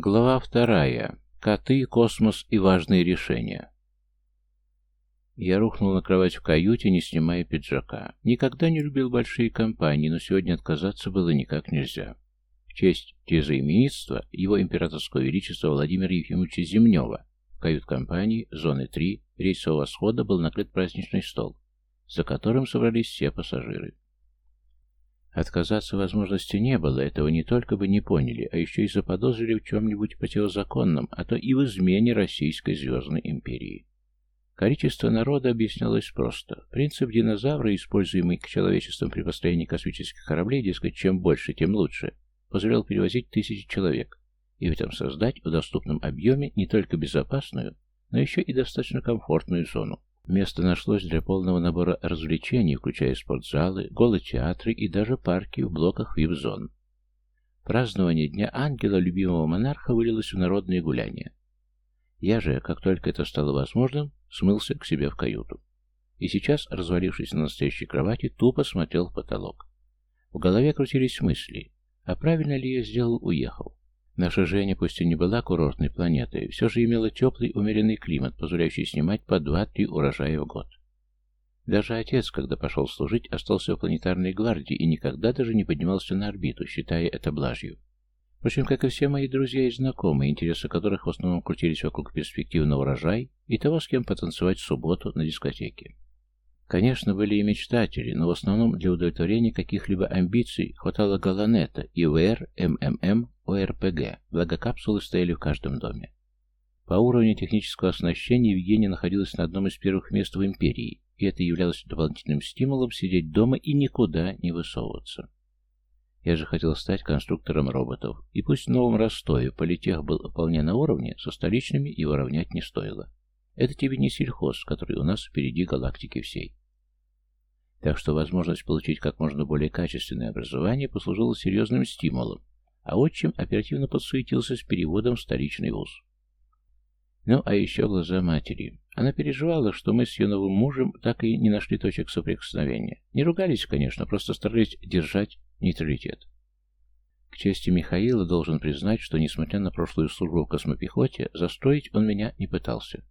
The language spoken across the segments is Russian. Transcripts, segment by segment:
Глава вторая. Коты, космос и важные решения. Я рухнул на кровать в каюте, не снимая пиджака. Никогда не любил большие компании, но сегодня отказаться было никак нельзя. В честь тезаименитства его императорского величества Владимира Ефимовича Земнева в кают-компании зоны 3 рейсового схода был накрыт праздничный стол, за которым собрались все пассажиры. Отказаться возможности не было, этого не только бы не поняли, а еще и заподозрили в чем-нибудь противозаконном, а то и в измене Российской Звездной империи. Количество народа объяснялось просто. Принцип динозавра, используемый к человечествам при построении космических кораблей, дескать, чем больше, тем лучше, позволял перевозить тысячи человек и в этом создать в доступном объеме не только безопасную, но еще и достаточно комфортную зону. Место нашлось для полного набора развлечений, включая спортзалы, голотеатры и даже парки в блоках вип-зон. Празднование Дня Ангела, любимого монарха, вылилось в народные гуляния. Я же, как только это стало возможным, смылся к себе в каюту. И сейчас, развалившись на настоящей кровати, тупо смотрел в потолок. В голове крутились мысли, а правильно ли я сделал, уехал. Наша Женя, пусть и не была курортной планетой, все же имела теплый, умеренный климат, позволяющий снимать по 2-3 урожая в год. Даже отец, когда пошел служить, остался в планетарной гвардии и никогда даже не поднимался на орбиту, считая это блажью. Впрочем, как и все мои друзья и знакомые, интересы которых в основном крутились вокруг перспектив на урожай и того, с кем потанцевать в субботу на дискотеке. Конечно, были и мечтатели, но в основном для удовлетворения каких-либо амбиций хватало Галанета, ИВР, МММ, ОРПГ, благо капсулы стояли в каждом доме. По уровню технического оснащения Евгения находилась на одном из первых мест в империи, и это являлось дополнительным стимулом сидеть дома и никуда не высовываться. Я же хотел стать конструктором роботов, и пусть в Новом Ростове политех был вполне на уровне, со столичными его равнять не стоило. Это тебе не сельхоз, который у нас впереди галактики всей. Так что возможность получить как можно более качественное образование послужила серьезным стимулом, а отчим оперативно подсуетился с переводом в столичный вуз. Ну, а еще глаза матери. Она переживала, что мы с ее новым мужем так и не нашли точек соприкосновения. Не ругались, конечно, просто старались держать нейтралитет. К чести Михаила должен признать, что, несмотря на прошлую службу в космопехоте, застроить он меня не пытался.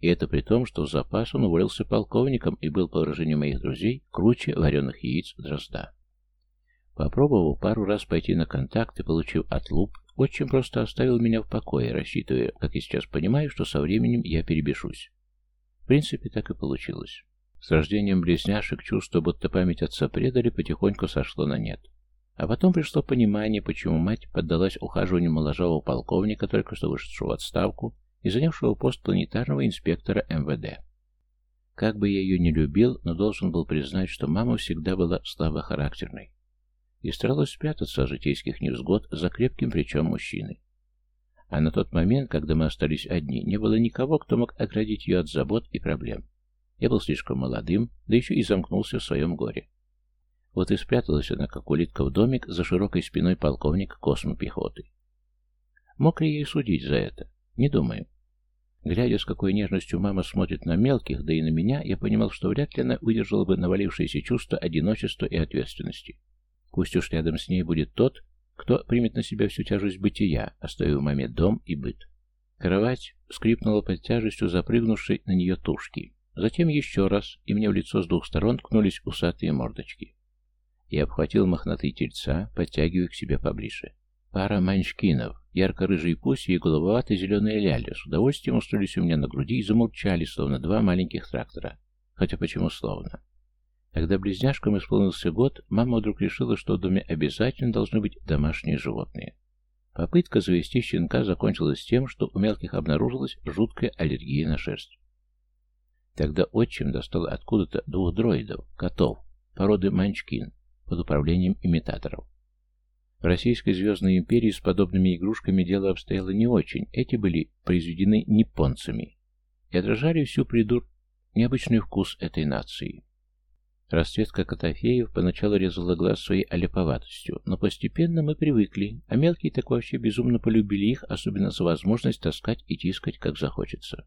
И это при том, что в запас он уволился полковником и был, по выражению моих друзей, круче вареных яиц дрозда. Попробовав пару раз пойти на контакт и получив отлуп, отчим просто оставил меня в покое, рассчитывая, как я сейчас понимаю, что со временем я перебешусь. В принципе, так и получилось. С рождением близняшек чувство, будто память отца предали, потихоньку сошло на нет. А потом пришло понимание, почему мать поддалась ухаживанию моложавого полковника, только что вышедшего в отставку, и занявшего пост планетарного инспектора МВД. Как бы я ее не любил, но должен был признать, что мама всегда была слабохарактерной и старалась спрятаться от житейских невзгод за крепким плечом мужчины. А на тот момент, когда мы остались одни, не было никого, кто мог оградить ее от забот и проблем. Я был слишком молодым, да еще и замкнулся в своем горе. Вот и спряталась она, как улитка в домик, за широкой спиной полковника космопехоты. Мог ли ей судить за это? Не думаю. Глядя, с какой нежностью мама смотрит на мелких, да и на меня, я понимал, что вряд ли она выдержала бы навалившееся чувство одиночества и ответственности. Пусть уж рядом с ней будет тот, кто примет на себя всю тяжесть бытия, оставив маме дом и быт. Кровать скрипнула под тяжестью запрыгнувшей на нее тушки. Затем еще раз, и мне в лицо с двух сторон ткнулись усатые мордочки. Я обхватил мохнатые тельца, подтягивая к себе поближе. Пара манчкинов, ярко-рыжие пуси и голубоватая зеленая ляля с удовольствием устроились у меня на груди и замолчали, словно два маленьких трактора. Хотя почему словно? Когда близняшкам исполнился год, мама вдруг решила, что в доме обязательно должны быть домашние животные. Попытка завести щенка закончилась тем, что у мелких обнаружилась жуткая аллергия на шерсть. Тогда отчим достал откуда-то двух дроидов, котов, породы манчкин, под управлением имитаторов. В Российской Звездной империи с подобными игрушками дело обстояло не очень. Эти были произведены японцами и отражали всю придур необычный вкус этой нации. Расцветка Котофеев поначалу резала глаз своей олеповатостью, но постепенно мы привыкли, а мелкие так вообще безумно полюбили их, особенно за возможность таскать и тискать, как захочется.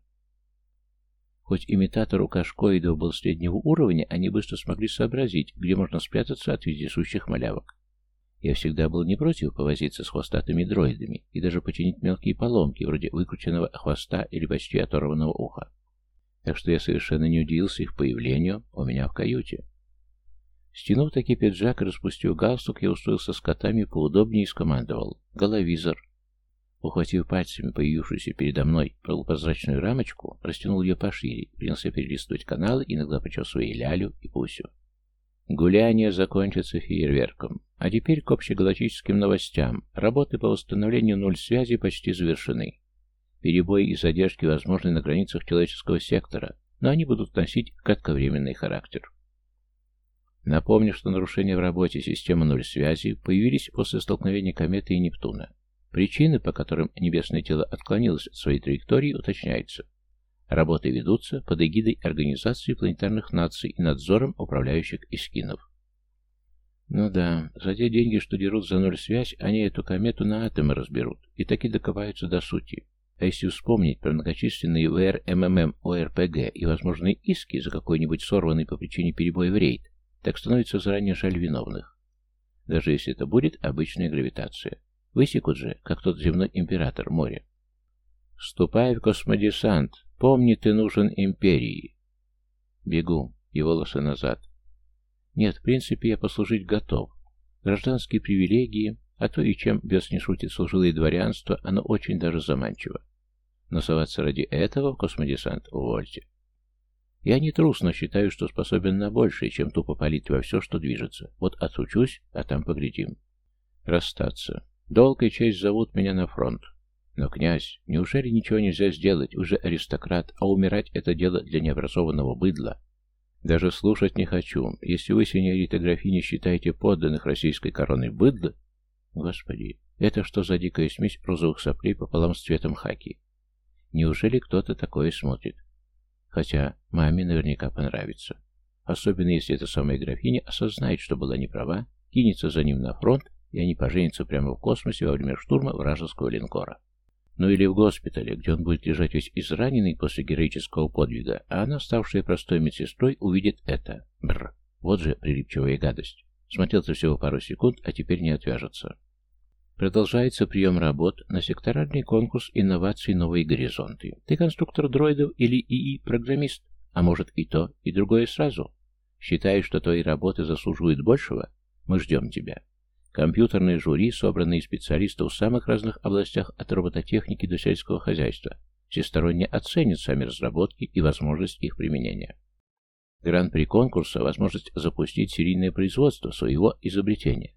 Хоть имитатор у кашкоидов был среднего уровня, они быстро смогли сообразить, где можно спрятаться от вездесущих малявок. Я всегда был не против повозиться с хвостатыми дроидами и даже починить мелкие поломки, вроде выкрученного хвоста или почти оторванного уха. Так что я совершенно не удивился их появлению у меня в каюте. Стянув таки пиджак и распустив галстук, я устроился с котами поудобнее и скомандовал. «Головизор!» Ухватив пальцами появившуюся передо мной полупрозрачную рамочку, растянул ее пошире, принялся перелистывать каналы, иногда почесывая лялю и пусю. Гуляние закончится фейерверком. А теперь к общегалактическим новостям. Работы по восстановлению нуль связи почти завершены. Перебои и задержки возможны на границах человеческого сектора, но они будут носить кратковременный характер. Напомню, что нарушения в работе системы нуль связи появились после столкновения кометы и Нептуна. Причины, по которым небесное тело отклонилось от своей траектории, уточняются. Работы ведутся под эгидой Организации планетарных наций и надзором управляющих искинов. Ну да, за те деньги, что дерут за ноль связь, они эту комету на атомы разберут и таки докопаются до сути. А если вспомнить про многочисленные ВР, МММ, ОРПГ и возможные иски за какой-нибудь сорванный по причине перебоя в рейд, так становится заранее жаль виновных. Даже если это будет обычная гравитация. Высекут же, как тот земной император море. «Ступай в космодесант. Помни, ты нужен империи». Бегу, и волосы назад. Нет, в принципе, я послужить готов. Гражданские привилегии, а то и чем бес не шутит служилое дворянство, оно очень даже заманчиво. Но соваться ради этого в космодесант увольте. Я не трус, но считаю, что способен на большее, чем тупо палить во все, что движется. Вот отучусь, а там поглядим. Расстаться. Долг и честь зовут меня на фронт. Но, князь, неужели ничего нельзя сделать? Уже аристократ, а умирать это дело для необразованного быдла. Даже слушать не хочу. Если вы, сеньорита графиня, считаете подданных российской короны быдло... Господи, это что за дикая смесь розовых соплей пополам с цветом хаки? Неужели кто-то такое смотрит? Хотя маме наверняка понравится. Особенно если эта самая графиня осознает, что была неправа, кинется за ним на фронт, и они поженятся прямо в космосе во время штурма вражеского линкора. Ну или в госпитале, где он будет лежать весь израненный после героического подвига, а она, ставшая простой медсестрой, увидит это. Бррр. Вот же прилипчивая гадость. Смотрел-то всего пару секунд, а теперь не отвяжется. Продолжается прием работ на секторальный конкурс инноваций «Новые горизонты». Ты конструктор дроидов или ИИ-программист? А может и то, и другое сразу? Считаешь, что твои работы заслуживают большего? Мы ждем тебя. Компьютерное жюри, собранное из специалистов в самых разных областях от робототехники до сельского хозяйства, всесторонне оценит сами разработки и возможность их применения. Гран-при конкурса – возможность запустить серийное производство своего изобретения.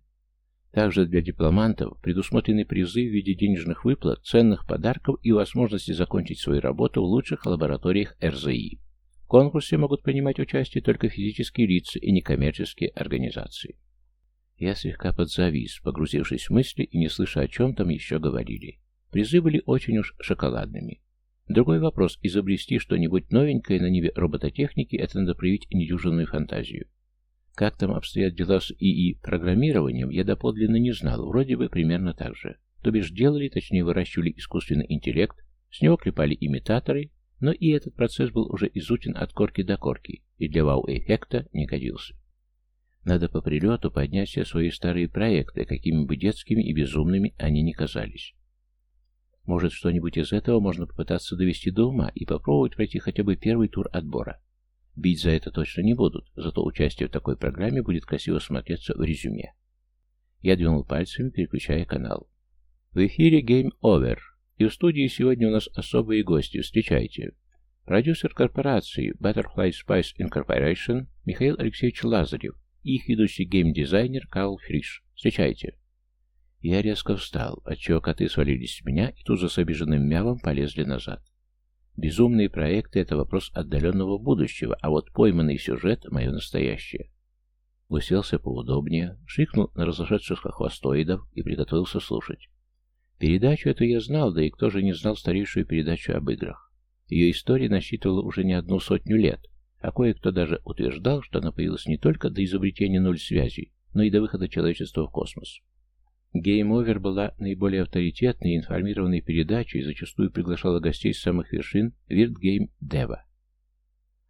Также для дипломантов предусмотрены призы в виде денежных выплат, ценных подарков и возможности закончить свою работу в лучших лабораториях РЗИ. В конкурсе могут принимать участие только физические лица и некоммерческие организации. Я слегка подзавис, погрузившись в мысли и не слыша, о чем там еще говорили. Призы были очень уж шоколадными. Другой вопрос – изобрести что-нибудь новенькое на ниве робототехники – это надо проявить недюжинную фантазию. Как там обстоят дела с ИИ-программированием, я доподлинно не знал, вроде бы примерно так же. То бишь делали, точнее выращивали искусственный интеллект, с него клепали имитаторы, но и этот процесс был уже изучен от корки до корки, и для вау-эффекта не годился. Надо по прилету поднять все свои старые проекты, какими бы детскими и безумными они ни казались. Может, что-нибудь из этого можно попытаться довести до ума и попробовать пройти хотя бы первый тур отбора. Бить за это точно не будут, зато участие в такой программе будет красиво смотреться в резюме. Я двинул пальцами, переключая канал. В эфире Game Over, и в студии сегодня у нас особые гости. Встречайте. Продюсер корпорации Butterfly Spice Incorporation Михаил Алексеевич Лазарев их ведущий геймдизайнер Карл Фриш. Встречайте. Я резко встал, отчего коты свалились с меня и тут же с обиженным мявом полезли назад. Безумные проекты — это вопрос отдаленного будущего, а вот пойманный сюжет — мое настоящее. Уселся поудобнее, шикнул на разошедшихся хвостоидов и приготовился слушать. Передачу эту я знал, да и кто же не знал старейшую передачу об играх. Ее история насчитывала уже не одну сотню лет, а кое-кто даже утверждал, что она появилась не только до изобретения нуль связей, но и до выхода человечества в космос. Game Over была наиболее авторитетной и информированной передачей зачастую приглашала гостей с самых вершин Виртгейм Дева.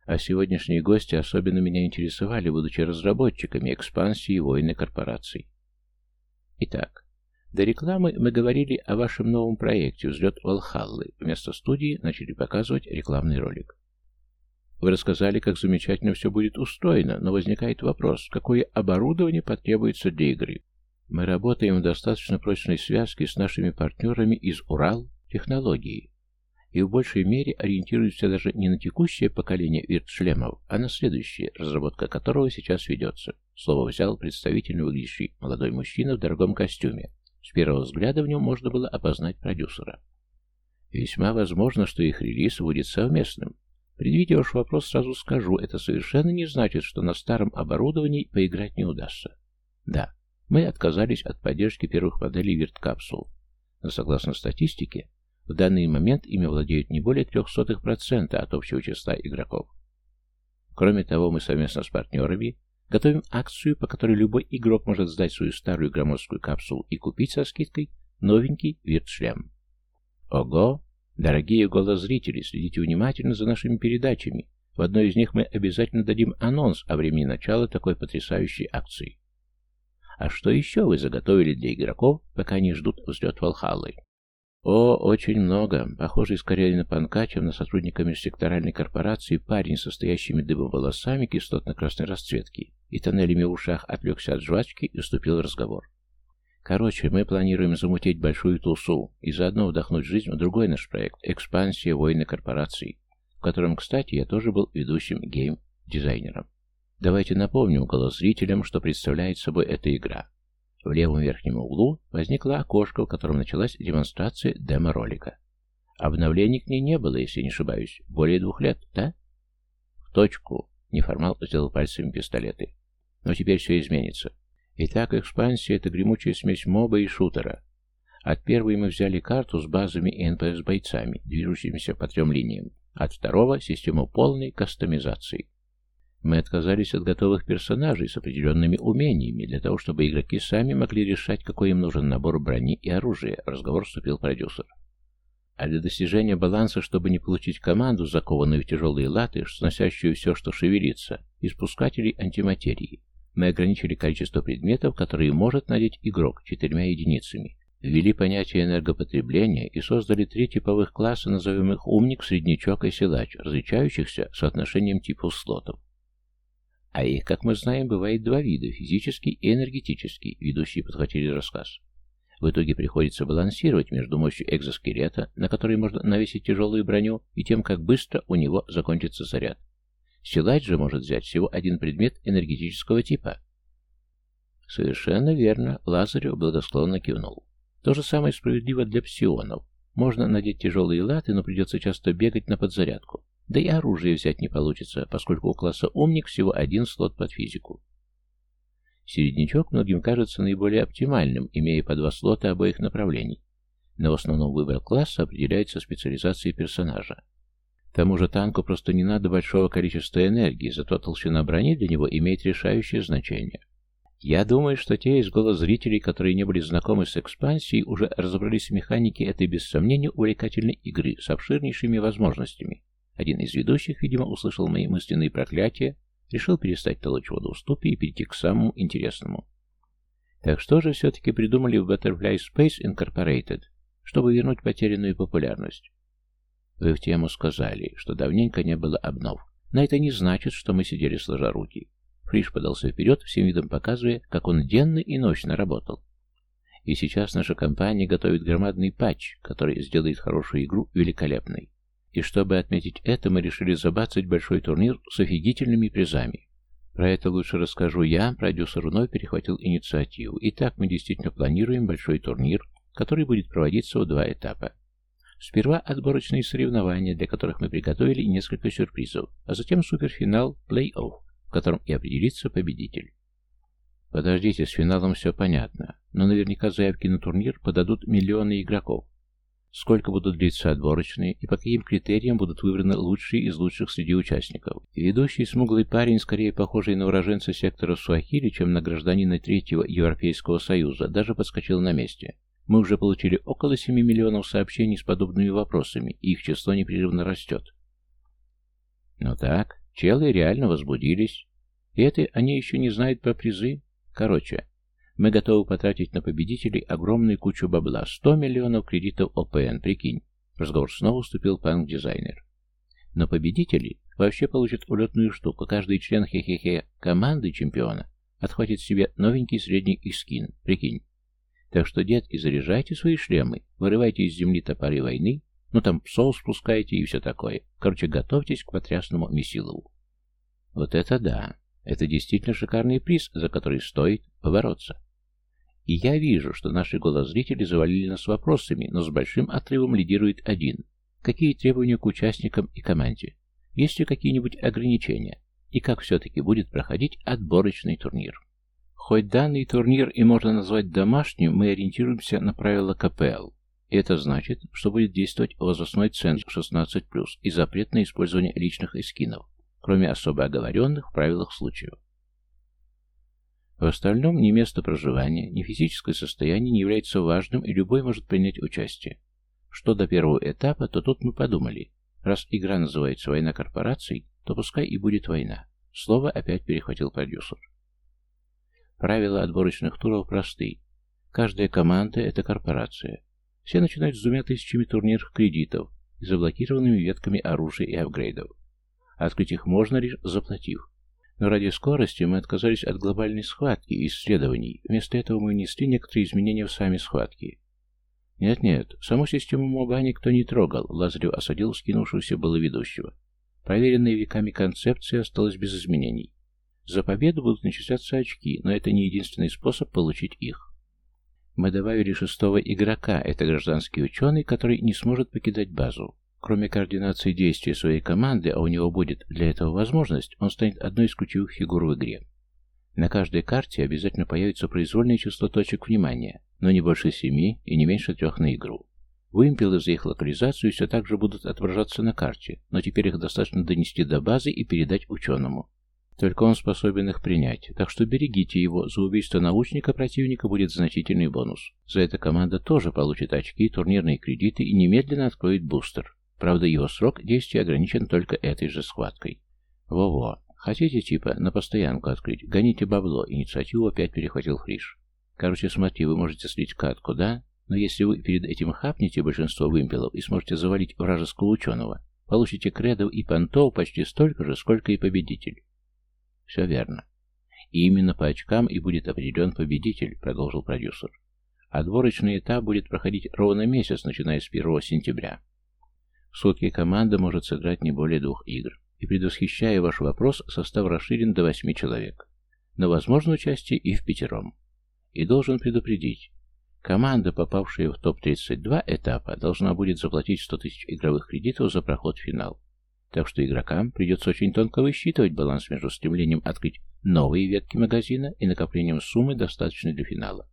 А сегодняшние гости особенно меня интересовали, будучи разработчиками экспансии войны корпораций. Итак, до рекламы мы говорили о вашем новом проекте «Взлет Валхаллы». Вместо студии начали показывать рекламный ролик. Вы рассказали, как замечательно все будет устроено, но возникает вопрос, какое оборудование потребуется для игры. Мы работаем в достаточно прочной связке с нашими партнерами из Урал технологии и в большей мере ориентируемся даже не на текущее поколение вирт-шлемов, а на следующее, разработка которого сейчас ведется. Слово взял представительно выглядящий молодой мужчина в дорогом костюме. С первого взгляда в нем можно было опознать продюсера. Весьма возможно, что их релиз будет совместным. Предвидя вопрос, сразу скажу, это совершенно не значит, что на старом оборудовании поиграть не удастся. Да, мы отказались от поддержки первых моделей вирт-капсул, но согласно статистике, в данный момент ими владеют не более 0,03% от общего числа игроков. Кроме того, мы совместно с партнерами готовим акцию, по которой любой игрок может сдать свою старую громоздкую капсулу и купить со скидкой новенький вирт-шлем. Ого! Дорогие голозрители, следите внимательно за нашими передачами. В одной из них мы обязательно дадим анонс о времени начала такой потрясающей акции. А что еще вы заготовили для игроков, пока они ждут взлет Валхаллы? О, очень много. Похожий скорее на панка, чем на сотрудника межсекторальной корпорации, парень, состоящими дыбом волосами кислотно-красной расцветки и тоннелями в ушах, отвлекся от жвачки и вступил в разговор. Короче, мы планируем замутить большую тусу и заодно вдохнуть жизнь в другой наш проект «Экспансия войны корпораций», в котором, кстати, я тоже был ведущим гейм-дизайнером. Давайте напомним зрителям, что представляет собой эта игра. В левом верхнем углу возникло окошко, в котором началась демонстрация демо-ролика. Обновлений к ней не было, если не ошибаюсь. Более двух лет, да? В точку. Неформал сделал пальцами пистолеты. Но теперь все изменится. Итак, экспансия — это гремучая смесь моба и шутера. От первой мы взяли карту с базами и НПС-бойцами, движущимися по трем линиям. От второго — систему полной кастомизации. Мы отказались от готовых персонажей с определенными умениями, для того, чтобы игроки сами могли решать, какой им нужен набор брони и оружия, разговор вступил продюсер. А для достижения баланса, чтобы не получить команду, закованную в тяжелые латы, сносящую все, что шевелится, испускателей антиматерии, мы ограничили количество предметов, которые может надеть игрок четырьмя единицами. Ввели понятие энергопотребления и создали три типовых класса, назовем их умник, среднячок и силач, различающихся соотношением типов слотов. А их, как мы знаем, бывает два вида – физический и энергетический, ведущие подхватили рассказ. В итоге приходится балансировать между мощью экзоскелета, на который можно навесить тяжелую броню, и тем, как быстро у него закончится заряд. Силач же может взять всего один предмет энергетического типа. Совершенно верно, Лазарев благосклонно кивнул. То же самое справедливо для псионов. Можно надеть тяжелые латы, но придется часто бегать на подзарядку. Да и оружие взять не получится, поскольку у класса «Умник» всего один слот под физику. Середнячок многим кажется наиболее оптимальным, имея по два слота обоих направлений. Но в основном выбор класса определяется специализацией персонажа. К тому же танку просто не надо большого количества энергии, зато толщина брони для него имеет решающее значение. Я думаю, что те из голозрителей, которые не были знакомы с экспансией, уже разобрались в механике этой без сомнения увлекательной игры с обширнейшими возможностями. Один из ведущих, видимо, услышал мои мысленные проклятия, решил перестать толочь воду в ступе и перейти к самому интересному. Так что же все-таки придумали в Butterfly Space Incorporated, чтобы вернуть потерянную популярность? Вы в тему сказали, что давненько не было обнов. Но это не значит, что мы сидели сложа руки. Фриш подался вперед, всем видом показывая, как он денно и ночно работал. И сейчас наша компания готовит громадный патч, который сделает хорошую игру великолепной. И чтобы отметить это, мы решили забацать большой турнир с офигительными призами. Про это лучше расскажу я, продюсер вновь перехватил инициативу. Итак, мы действительно планируем большой турнир, который будет проводиться в два этапа. Сперва отборочные соревнования, для которых мы приготовили несколько сюрпризов, а затем суперфинал, плей-офф, в котором и определится победитель. Подождите, с финалом все понятно, но наверняка заявки на турнир подадут миллионы игроков сколько будут длиться отборочные и по каким критериям будут выбраны лучшие из лучших среди участников. Ведущий смуглый парень, скорее похожий на уроженца сектора Суахили, чем на гражданина Третьего Европейского Союза, даже подскочил на месте. Мы уже получили около 7 миллионов сообщений с подобными вопросами, и их число непрерывно растет. Ну так, челы реально возбудились. И это они еще не знают про призы. Короче, Мы готовы потратить на победителей огромную кучу бабла. 100 миллионов кредитов ОПН, прикинь. Разговор снова вступил панк-дизайнер. Но победители вообще получат улетную штуку. Каждый член хе-хе-хе команды чемпиона отхватит себе новенький средний искин, прикинь. Так что, детки, заряжайте свои шлемы, вырывайте из земли топоры войны, ну там псов спускайте и все такое. Короче, готовьтесь к потрясному месилову. Вот это да! Это действительно шикарный приз, за который стоит побороться. И я вижу, что наши голозрители завалили нас вопросами, но с большим отрывом лидирует один. Какие требования к участникам и команде? Есть ли какие-нибудь ограничения? И как все-таки будет проходить отборочный турнир? Хоть данный турнир и можно назвать домашним, мы ориентируемся на правила КПЛ. Это значит, что будет действовать возрастной ценз 16+, и запрет на использование личных эскинов, кроме особо оговоренных в правилах случаев. В остальном ни место проживания, ни физическое состояние не является важным, и любой может принять участие. Что до первого этапа, то тут мы подумали, раз игра называется «Война корпораций», то пускай и будет война. Слово опять перехватил продюсер. Правила отборочных туров просты. Каждая команда – это корпорация. Все начинают с двумя тысячами турнирных кредитов и заблокированными ветками оружия и апгрейдов. Открыть их можно лишь заплатив. Но ради скорости мы отказались от глобальной схватки и исследований. Вместо этого мы внесли некоторые изменения в сами схватки. Нет-нет, саму систему моба никто не трогал, Лазарев осадил скинувшегося было ведущего. Проверенная веками концепция осталась без изменений. За победу будут начисляться очки, но это не единственный способ получить их. Мы добавили шестого игрока, это гражданский ученый, который не сможет покидать базу. Кроме координации действий своей команды, а у него будет для этого возможность, он станет одной из ключевых фигур в игре. На каждой карте обязательно появится произвольное число точек внимания, но не больше семи и не меньше трех на игру. Вымпелы за их локализацию все так же будут отображаться на карте, но теперь их достаточно донести до базы и передать ученому. Только он способен их принять, так что берегите его, за убийство научника противника будет значительный бонус. За это команда тоже получит очки, турнирные кредиты и немедленно откроет бустер. Правда, его срок действия ограничен только этой же схваткой. Во-во. Хотите, типа, на постоянку открыть? Гоните бабло. Инициативу опять перехватил Фриш. Короче, смотри, вы можете слить катку, да? Но если вы перед этим хапнете большинство вымпелов и сможете завалить вражеского ученого, получите кредов и понтов почти столько же, сколько и победитель. Все верно. И именно по очкам и будет определен победитель, продолжил продюсер. Отборочный этап будет проходить ровно месяц, начиная с 1 сентября. В сутки команда может сыграть не более двух игр. И предвосхищая ваш вопрос, состав расширен до восьми человек. Но возможно участие и в пятером. И должен предупредить. Команда, попавшая в топ-32 этапа, должна будет заплатить 100 тысяч игровых кредитов за проход в финал. Так что игрокам придется очень тонко высчитывать баланс между стремлением открыть новые ветки магазина и накоплением суммы, достаточной для финала.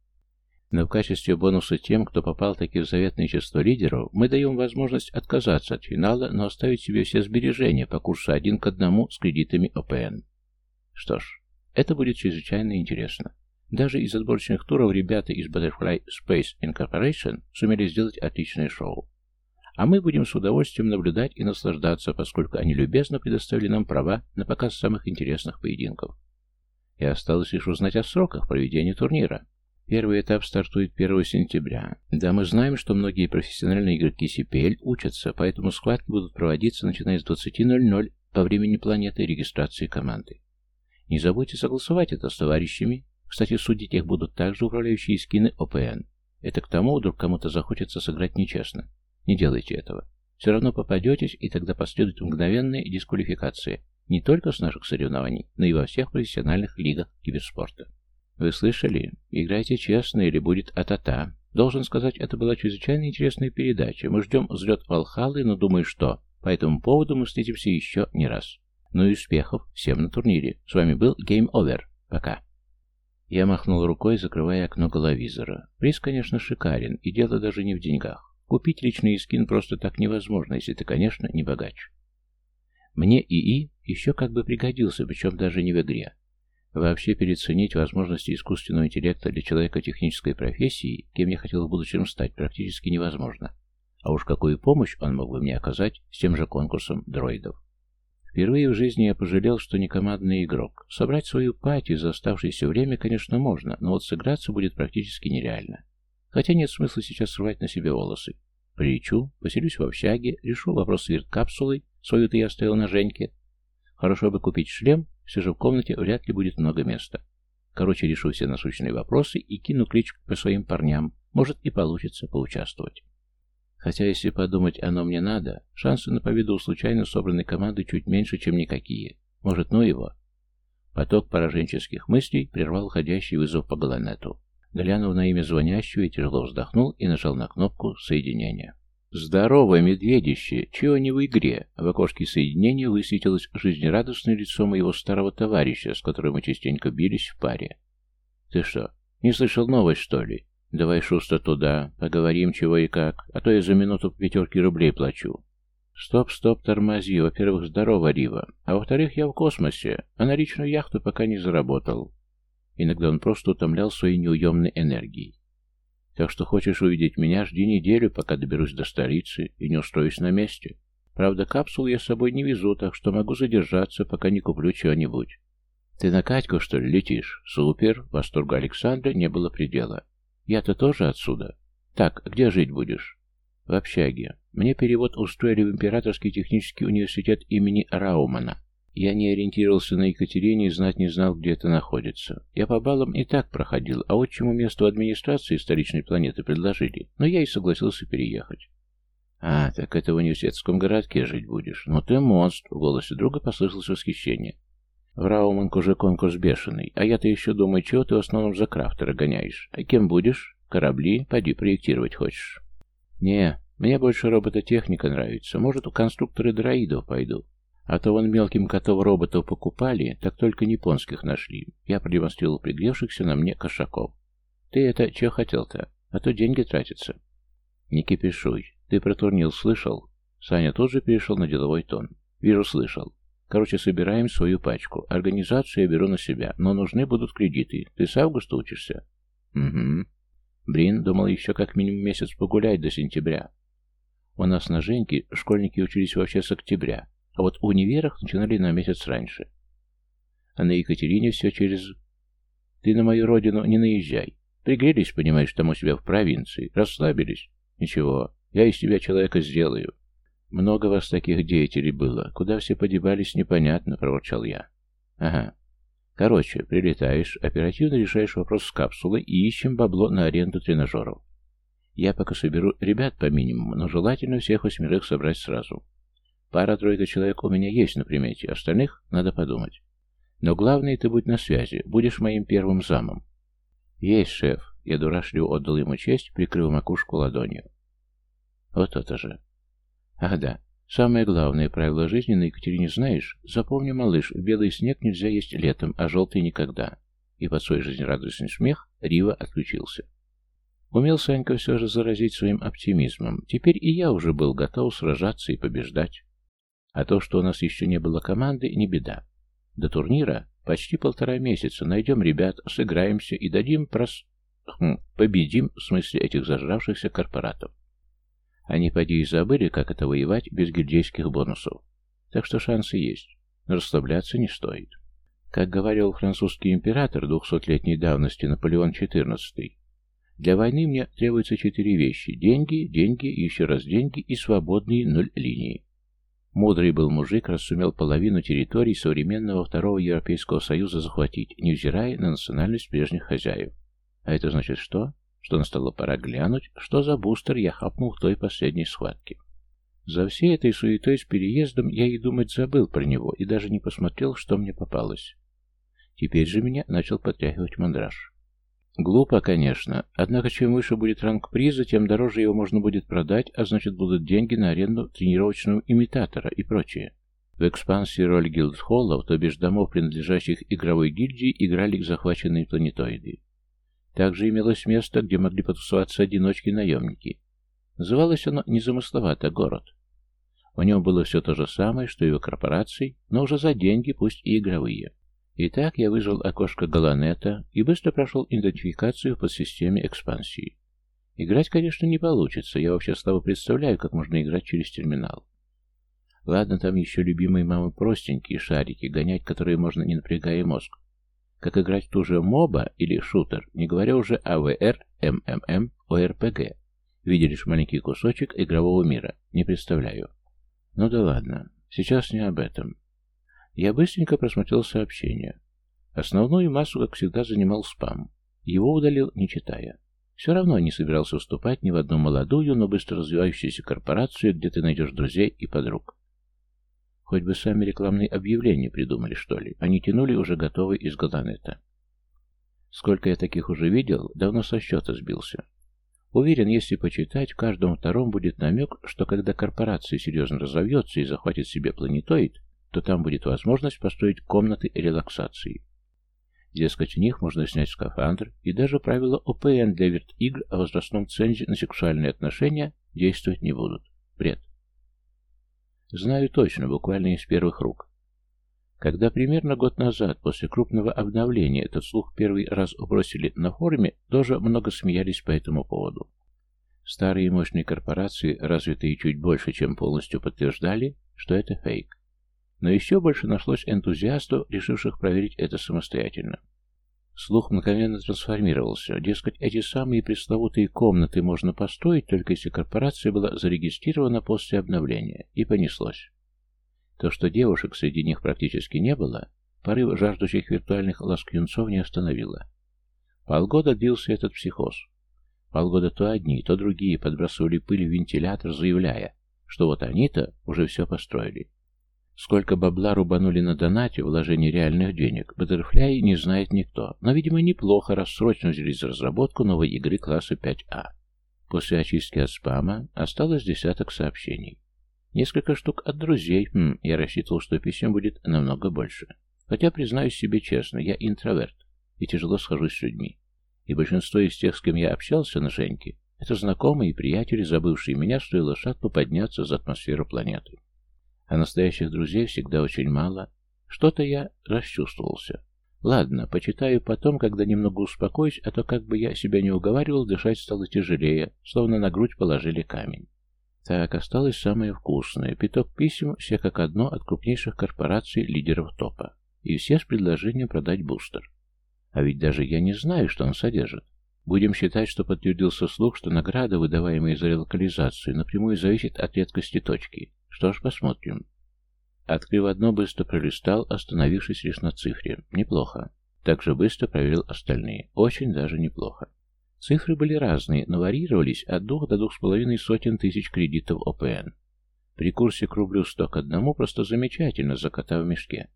Но в качестве бонуса тем, кто попал таки в заветное число лидеров, мы даем возможность отказаться от финала, но оставить себе все сбережения по курсу один к одному с кредитами ОПН. Что ж, это будет чрезвычайно интересно. Даже из отборочных туров ребята из Butterfly Space Incorporation сумели сделать отличное шоу. А мы будем с удовольствием наблюдать и наслаждаться, поскольку они любезно предоставили нам права на показ самых интересных поединков. И осталось лишь узнать о сроках проведения турнира. Первый этап стартует 1 сентября. Да, мы знаем, что многие профессиональные игроки CPL учатся, поэтому схватки будут проводиться начиная с 20.00 по времени планеты регистрации команды. Не забудьте согласовать это с товарищами. Кстати, судить их будут также управляющие скины ОПН. Это к тому, вдруг кому-то захочется сыграть нечестно. Не делайте этого. Все равно попадетесь, и тогда последует мгновенная дисквалификация не только с наших соревнований, но и во всех профессиональных лигах киберспорта. Вы слышали? Играйте честно, или будет атата. Должен сказать, это была чрезвычайно интересная передача. Мы ждем взлет Валхалы, но думаю, что по этому поводу мы встретимся еще не раз. Ну и успехов всем на турнире. С вами был Game Over. Пока. Я махнул рукой, закрывая окно головизора. Приз, конечно, шикарен, и дело даже не в деньгах. Купить личный скин просто так невозможно, если ты, конечно, не богач. Мне ИИ еще как бы пригодился, причем даже не в игре. Вообще переоценить возможности искусственного интеллекта для человека технической профессии, кем я хотел в будущем стать, практически невозможно. А уж какую помощь он мог бы мне оказать с тем же конкурсом дроидов. Впервые в жизни я пожалел, что не командный игрок. Собрать свою пати за оставшееся время, конечно, можно, но вот сыграться будет практически нереально. Хотя нет смысла сейчас срывать на себе волосы. Прилечу, поселюсь в общаге, решу вопрос с вирт-капсулой, свою-то я оставил на Женьке. Хорошо бы купить шлем, все же в комнате вряд ли будет много места. Короче, решу все насущные вопросы и кину кличку по своим парням. Может и получится поучаствовать. Хотя, если подумать, оно мне надо, шансы на победу у случайно собранной команды чуть меньше, чем никакие. Может, ну его? Поток пораженческих мыслей прервал входящий вызов по Галанету. Глянув на имя звонящего, я тяжело вздохнул и нажал на кнопку соединения. «Здорово, медведище! Чего не в игре?» В окошке соединения высветилось жизнерадостное лицо моего старого товарища, с которым мы частенько бились в паре. «Ты что, не слышал новость, что ли? «Давай, шустро, туда. Поговорим, чего и как. А то я за минуту по пятерке рублей плачу». «Стоп, стоп, тормози. Во-первых, здорово, Рива. А во-вторых, я в космосе, а на личную яхту пока не заработал». Иногда он просто утомлял своей неуемной энергией. «Так что хочешь увидеть меня, жди неделю, пока доберусь до столицы и не устроюсь на месте. Правда, капсулу я с собой не везу, так что могу задержаться, пока не куплю чего-нибудь». «Ты на Катьку, что ли, летишь?» «Супер!» Восторгу Александра не было предела. Я-то тоже отсюда. Так, где жить будешь? В общаге. Мне перевод устроили в Императорский технический университет имени Раумана. Я не ориентировался на Екатерине и знать не знал, где это находится. Я по баллам и так проходил, а отчему месту администрации столичной планеты предложили, но я и согласился переехать. «А, так это в университетском городке жить будешь. Ну ты монстр!» — в голосе друга послышалось восхищение. В Рауманг уже конкурс бешеный, а я-то еще думаю, чего ты в основном за крафтера гоняешь. А кем будешь? Корабли? Пойди проектировать хочешь. Не, мне больше робототехника нравится. Может, у конструкторы дроидов пойду. А то вон мелким котов роботов покупали, так только японских нашли. Я продемонстрировал пригревшихся на мне кошаков. Ты это че хотел-то? А то деньги тратятся. Не кипишуй. Ты про турнир слышал? Саня тут же перешел на деловой тон. Вижу, слышал. Короче, собираем свою пачку. Организацию я беру на себя, но нужны будут кредиты. Ты с августа учишься? Угу. Блин, думал еще как минимум месяц погулять до сентября. У нас на Женьке школьники учились вообще с октября, а вот в универах начинали на месяц раньше. А на Екатерине все через... Ты на мою родину не наезжай. Пригрелись, понимаешь, там у себя в провинции. Расслабились. Ничего, я из тебя человека сделаю. «Много вас таких деятелей было. Куда все подевались, непонятно», — проворчал я. «Ага. Короче, прилетаешь, оперативно решаешь вопрос с капсулой и ищем бабло на аренду тренажеров. Я пока соберу ребят по минимуму, но желательно всех восьмерых собрать сразу. Пара-тройка человек у меня есть на примете, остальных надо подумать. Но главное, ты будь на связи, будешь моим первым замом». «Есть, шеф», — я дурашливо отдал ему честь, прикрыв макушку ладонью. «Вот это же. Ах да, самое главное правило жизни на Екатерине знаешь? Запомни, малыш, белый снег нельзя есть летом, а желтый никогда. И под свой жизнерадостный смех Рива отключился. Умел Санька все же заразить своим оптимизмом. Теперь и я уже был готов сражаться и побеждать. А то, что у нас еще не было команды, не беда. До турнира почти полтора месяца. Найдем ребят, сыграемся и дадим прос... Хм, победим в смысле этих зажравшихся корпоратов. Они, поди, и забыли, как это воевать без гильдейских бонусов. Так что шансы есть. Но расслабляться не стоит. Как говорил французский император двухсотлетней давности Наполеон XIV, для войны мне требуются четыре вещи. Деньги, деньги, еще раз деньги и свободные нуль линии. Мудрый был мужик, раз сумел половину территорий современного Второго Европейского Союза захватить, невзирая на национальность прежних хозяев. А это значит что? что настала пора глянуть, что за бустер я хапнул в той последней схватке. За всей этой суетой с переездом я и думать забыл про него и даже не посмотрел, что мне попалось. Теперь же меня начал подтягивать мандраж. Глупо, конечно, однако чем выше будет ранг приза, тем дороже его можно будет продать, а значит будут деньги на аренду тренировочного имитатора и прочее. В экспансии роль гилдхоллов, то бишь домов, принадлежащих игровой гильдии, играли захваченные планетоиды. Также имелось место, где могли потусоваться одиночки-наемники. Называлось оно незамысловато «Город». В нем было все то же самое, что и у корпораций, но уже за деньги, пусть и игровые. Итак, я вызвал окошко Галанета и быстро прошел идентификацию в подсистеме экспансии. Играть, конечно, не получится, я вообще слабо представляю, как можно играть через терминал. Ладно, там еще любимые мамы простенькие шарики, гонять которые можно не напрягая мозг. Как играть в ту же моба или шутер, не говоря уже о ВР, МММ, ОРПГ. Видя лишь маленький кусочек игрового мира. Не представляю. Ну да ладно. Сейчас не об этом. Я быстренько просмотрел сообщения. Основную массу, как всегда, занимал спам. Его удалил, не читая. Все равно не собирался вступать ни в одну молодую, но быстро развивающуюся корпорацию, где ты найдешь друзей и подруг. Хоть бы сами рекламные объявления придумали, что ли. Они тянули уже готовый из Гаданета. Сколько я таких уже видел, давно со счета сбился. Уверен, если почитать, в каждом втором будет намек, что когда корпорация серьезно разовьется и захватит себе планетоид, то там будет возможность построить комнаты релаксации. Дескать, в них можно снять скафандр, и даже правила ОПН для верт-игр о возрастном цензе на сексуальные отношения действовать не будут. Бред. Знаю точно, буквально из первых рук. Когда примерно год назад, после крупного обновления, этот слух первый раз бросили на форуме, тоже много смеялись по этому поводу. Старые мощные корпорации, развитые чуть больше, чем полностью подтверждали, что это фейк. Но еще больше нашлось энтузиастов, решивших проверить это самостоятельно. Слух мгновенно трансформировался. Дескать, эти самые пресловутые комнаты можно построить, только если корпорация была зарегистрирована после обновления. И понеслось. То, что девушек среди них практически не было, порыв жаждущих виртуальных ласк юнцов не остановило. Полгода длился этот психоз. Полгода то одни, то другие подбрасывали пыль в вентилятор, заявляя, что вот они-то уже все построили. Сколько бабла рубанули на донате, вложение реальных денег, Баттерфляй не знает никто, но, видимо, неплохо, раз срочно взялись за разработку новой игры класса 5А. После очистки от спама осталось десяток сообщений. Несколько штук от друзей, хм, я рассчитывал, что писем будет намного больше. Хотя, признаюсь себе честно, я интроверт и тяжело схожусь с людьми. И большинство из тех, с кем я общался на Женьке, это знакомые и приятели, забывшие меня, стоило шатку подняться за атмосферу планеты. А настоящих друзей всегда очень мало. Что-то я расчувствовался. Ладно, почитаю потом, когда немного успокоюсь, а то как бы я себя не уговаривал, дышать стало тяжелее, словно на грудь положили камень. Так, осталось самое вкусное. Пяток писем, все как одно, от крупнейших корпораций, лидеров топа. И все с предложением продать бустер. А ведь даже я не знаю, что он содержит. Будем считать, что подтвердился слух, что награда, выдаваемая за релокализацию, напрямую зависит от редкости точки. Что ж, посмотрим. Открыв одно, быстро пролистал, остановившись лишь на цифре. Неплохо. Также быстро проверил остальные. Очень даже неплохо. Цифры были разные, но варьировались от двух до двух с половиной сотен тысяч кредитов ОПН. При курсе к рублю сто к одному просто замечательно, закота в мешке.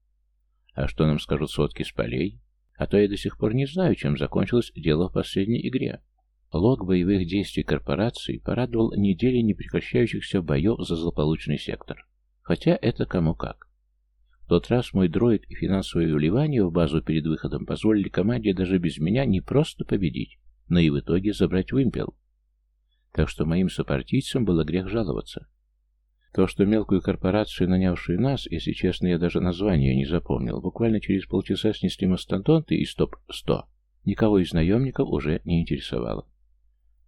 А что нам скажут сводки с полей? А то я до сих пор не знаю, чем закончилось дело в последней игре. Лог боевых действий корпорации порадовал недели непрекращающихся боев за злополучный сектор. Хотя это кому как. В тот раз мой дроид и финансовое вливание в базу перед выходом позволили команде даже без меня не просто победить, но и в итоге забрать вымпел. Так что моим сопартийцам было грех жаловаться. То, что мелкую корпорацию, нанявшую нас, если честно, я даже название не запомнил, буквально через полчаса снесли мастодонты из топ-100, никого из наемников уже не интересовало.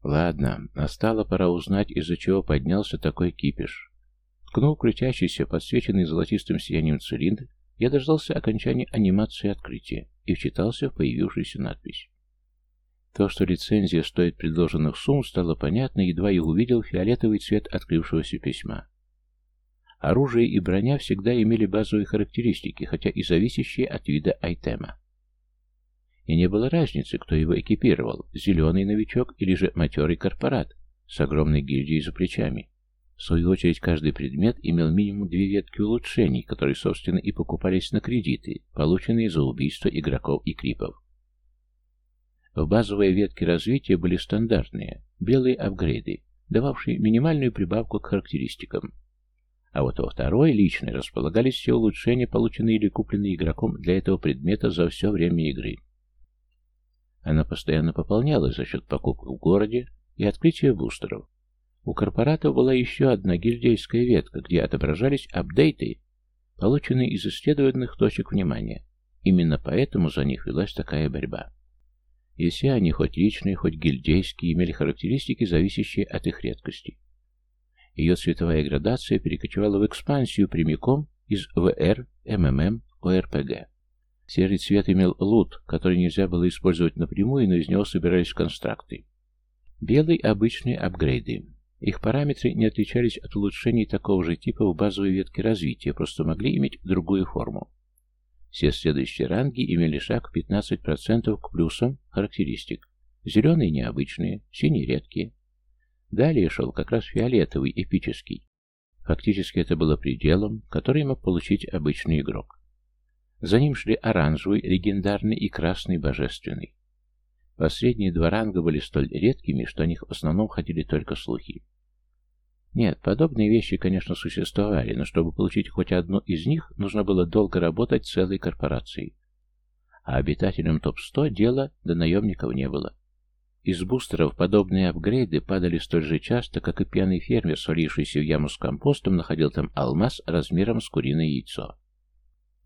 Ладно, настала пора узнать, из-за чего поднялся такой кипиш. Ткнул крутящийся, подсвеченный золотистым сиянием цилиндр, я дождался окончания анимации открытия и вчитался в появившуюся надпись. То, что лицензия стоит предложенных сумм, стало понятно, едва я увидел фиолетовый цвет открывшегося письма. Оружие и броня всегда имели базовые характеристики, хотя и зависящие от вида айтема. И не было разницы, кто его экипировал, зеленый новичок или же матерый корпорат с огромной гильдией за плечами. В свою очередь, каждый предмет имел минимум две ветки улучшений, которые, собственно, и покупались на кредиты, полученные за убийство игроков и крипов. В базовой ветке развития были стандартные, белые апгрейды, дававшие минимальную прибавку к характеристикам. А вот во второй, личной, располагались все улучшения, полученные или купленные игроком для этого предмета за все время игры. Она постоянно пополнялась за счет покупок в городе и открытия бустеров. У корпоратов была еще одна гильдейская ветка, где отображались апдейты, полученные из исследованных точек внимания. Именно поэтому за них велась такая борьба. И все они, хоть личные, хоть гильдейские, имели характеристики, зависящие от их редкости. Ее цветовая градация перекочевала в экспансию прямиком из ВР, МММ, ОРПГ. Серый цвет имел лут, который нельзя было использовать напрямую, но из него собирались констракты. Белый – обычные апгрейды. Их параметры не отличались от улучшений такого же типа в базовой ветке развития, просто могли иметь другую форму. Все следующие ранги имели шаг 15% к плюсам характеристик. Зеленые необычные, синие редкие. Далее шел как раз фиолетовый, эпический. Фактически это было пределом, который мог получить обычный игрок. За ним шли оранжевый, легендарный и красный, божественный. Последние два ранга были столь редкими, что о них в основном ходили только слухи. Нет, подобные вещи, конечно, существовали, но чтобы получить хоть одну из них, нужно было долго работать целой корпорацией. А обитателям ТОП-100 дела до наемников не было. Из бустеров подобные апгрейды падали столь же часто, как и пьяный фермер, свалившийся в яму с компостом, находил там алмаз размером с куриное яйцо.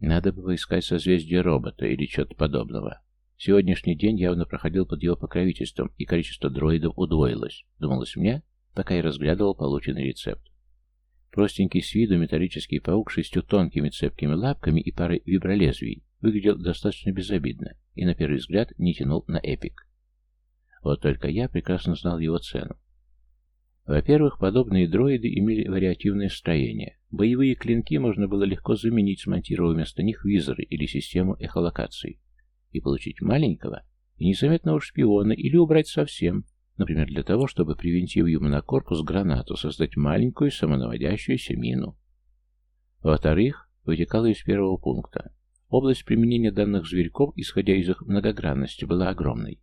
Надо бы поискать созвездие робота или что-то подобного. Сегодняшний день явно проходил под его покровительством, и количество дроидов удвоилось, думалось мне, пока я разглядывал полученный рецепт. Простенький с виду металлический паук с шестью тонкими цепкими лапками и парой вибролезвий выглядел достаточно безобидно и на первый взгляд не тянул на эпик. Вот только я прекрасно знал его цену. Во-первых, подобные дроиды имели вариативное строение. Боевые клинки можно было легко заменить, смонтировав вместо них визоры или систему эхолокации, и получить маленького и незаметного шпиона или убрать совсем, Например, для того, чтобы, привинтив ему на корпус гранату, создать маленькую самонаводящуюся мину. Во-вторых, вытекало из первого пункта. Область применения данных зверьков, исходя из их многогранности, была огромной.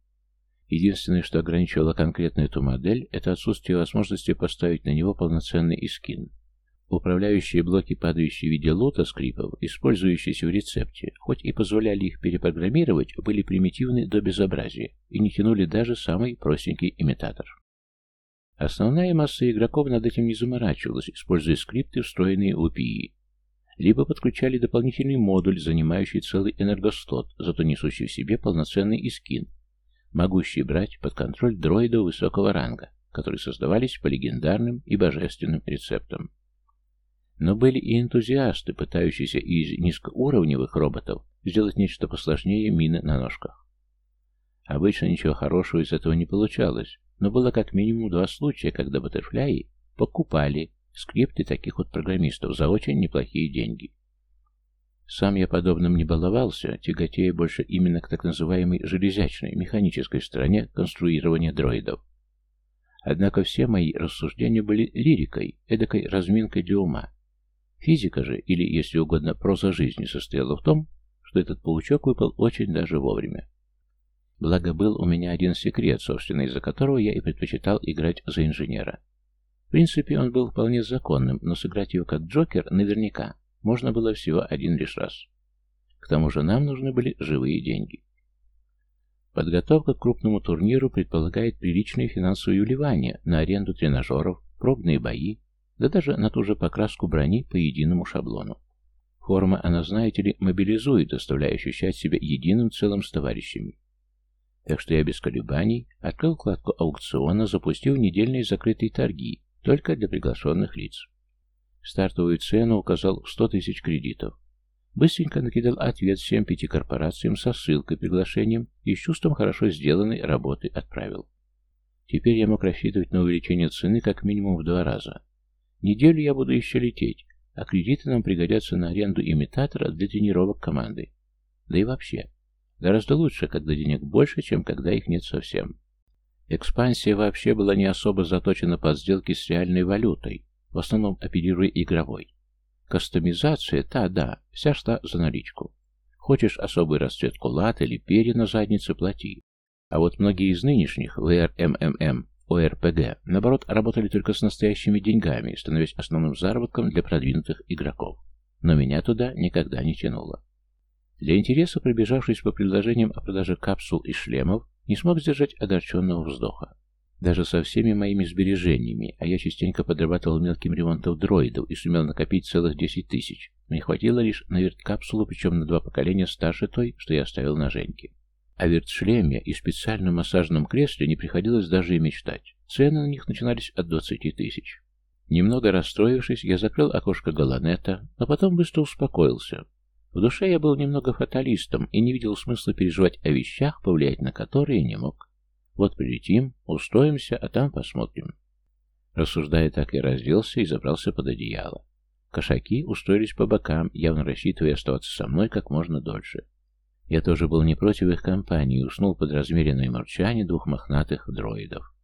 Единственное, что ограничивало конкретно эту модель, это отсутствие возможности поставить на него полноценный искин. Управляющие блоки, падающие в виде лота использующиеся в рецепте, хоть и позволяли их перепрограммировать, были примитивны до безобразия и не тянули даже самый простенький имитатор. Основная масса игроков над этим не заморачивалась, используя скрипты, встроенные в UPI. Либо подключали дополнительный модуль, занимающий целый энергослот, зато несущий в себе полноценный искин, могущий брать под контроль дроидов высокого ранга, которые создавались по легендарным и божественным рецептам. Но были и энтузиасты, пытающиеся из низкоуровневых роботов сделать нечто посложнее мины на ножках. Обычно ничего хорошего из этого не получалось, но было как минимум два случая, когда баттерфляи покупали скрипты таких вот программистов за очень неплохие деньги. Сам я подобным не баловался, тяготея больше именно к так называемой железячной, механической стороне конструирования дроидов. Однако все мои рассуждения были лирикой, эдакой разминкой для ума, Физика же, или, если угодно, проза жизни, состояла в том, что этот паучок выпал очень даже вовремя. Благо был у меня один секрет, собственно, из-за которого я и предпочитал играть за инженера. В принципе, он был вполне законным, но сыграть его как Джокер наверняка можно было всего один лишь раз. К тому же нам нужны были живые деньги. Подготовка к крупному турниру предполагает приличные финансовые вливания на аренду тренажеров, пробные бои, да даже на ту же покраску брони по единому шаблону. Форма, она, знаете ли, мобилизует, заставляя ощущать себя единым целым с товарищами. Так что я без колебаний открыл вкладку аукциона, запустил недельные закрытые торги, только для приглашенных лиц. Стартовую цену указал в 100 тысяч кредитов. Быстренько накидал ответ всем пяти корпорациям со ссылкой, приглашением и с чувством хорошо сделанной работы отправил. Теперь я мог рассчитывать на увеличение цены как минимум в два раза. Неделю я буду еще лететь, а кредиты нам пригодятся на аренду имитатора для тренировок команды. Да и вообще, гораздо лучше, когда денег больше, чем когда их нет совсем. Экспансия вообще была не особо заточена под сделки с реальной валютой, в основном оперируя игровой. Кастомизация, та, да, вся шла за наличку. Хочешь особую расцветку лат или перья на заднице, плати. А вот многие из нынешних VRMMM ОРПГ, наоборот, работали только с настоящими деньгами, становясь основным заработком для продвинутых игроков. Но меня туда никогда не тянуло. Для интереса, пробежавшись по предложениям о продаже капсул и шлемов, не смог сдержать огорченного вздоха. Даже со всеми моими сбережениями, а я частенько подрабатывал мелким ремонтом дроидов и сумел накопить целых 10 тысяч, мне хватило лишь на верткапсулу, причем на два поколения старше той, что я оставил на Женьке. О вертшлеме и специальном массажном кресле не приходилось даже и мечтать. Цены на них начинались от 20 тысяч. Немного расстроившись, я закрыл окошко галанета, но потом быстро успокоился. В душе я был немного фаталистом и не видел смысла переживать о вещах, повлиять на которые не мог. Вот прилетим, устроимся, а там посмотрим. Рассуждая так, я разделся и забрался под одеяло. Кошаки устроились по бокам, явно рассчитывая оставаться со мной как можно дольше. Я тоже был не против их компании и уснул под размеренное морчание двух мохнатых дроидов.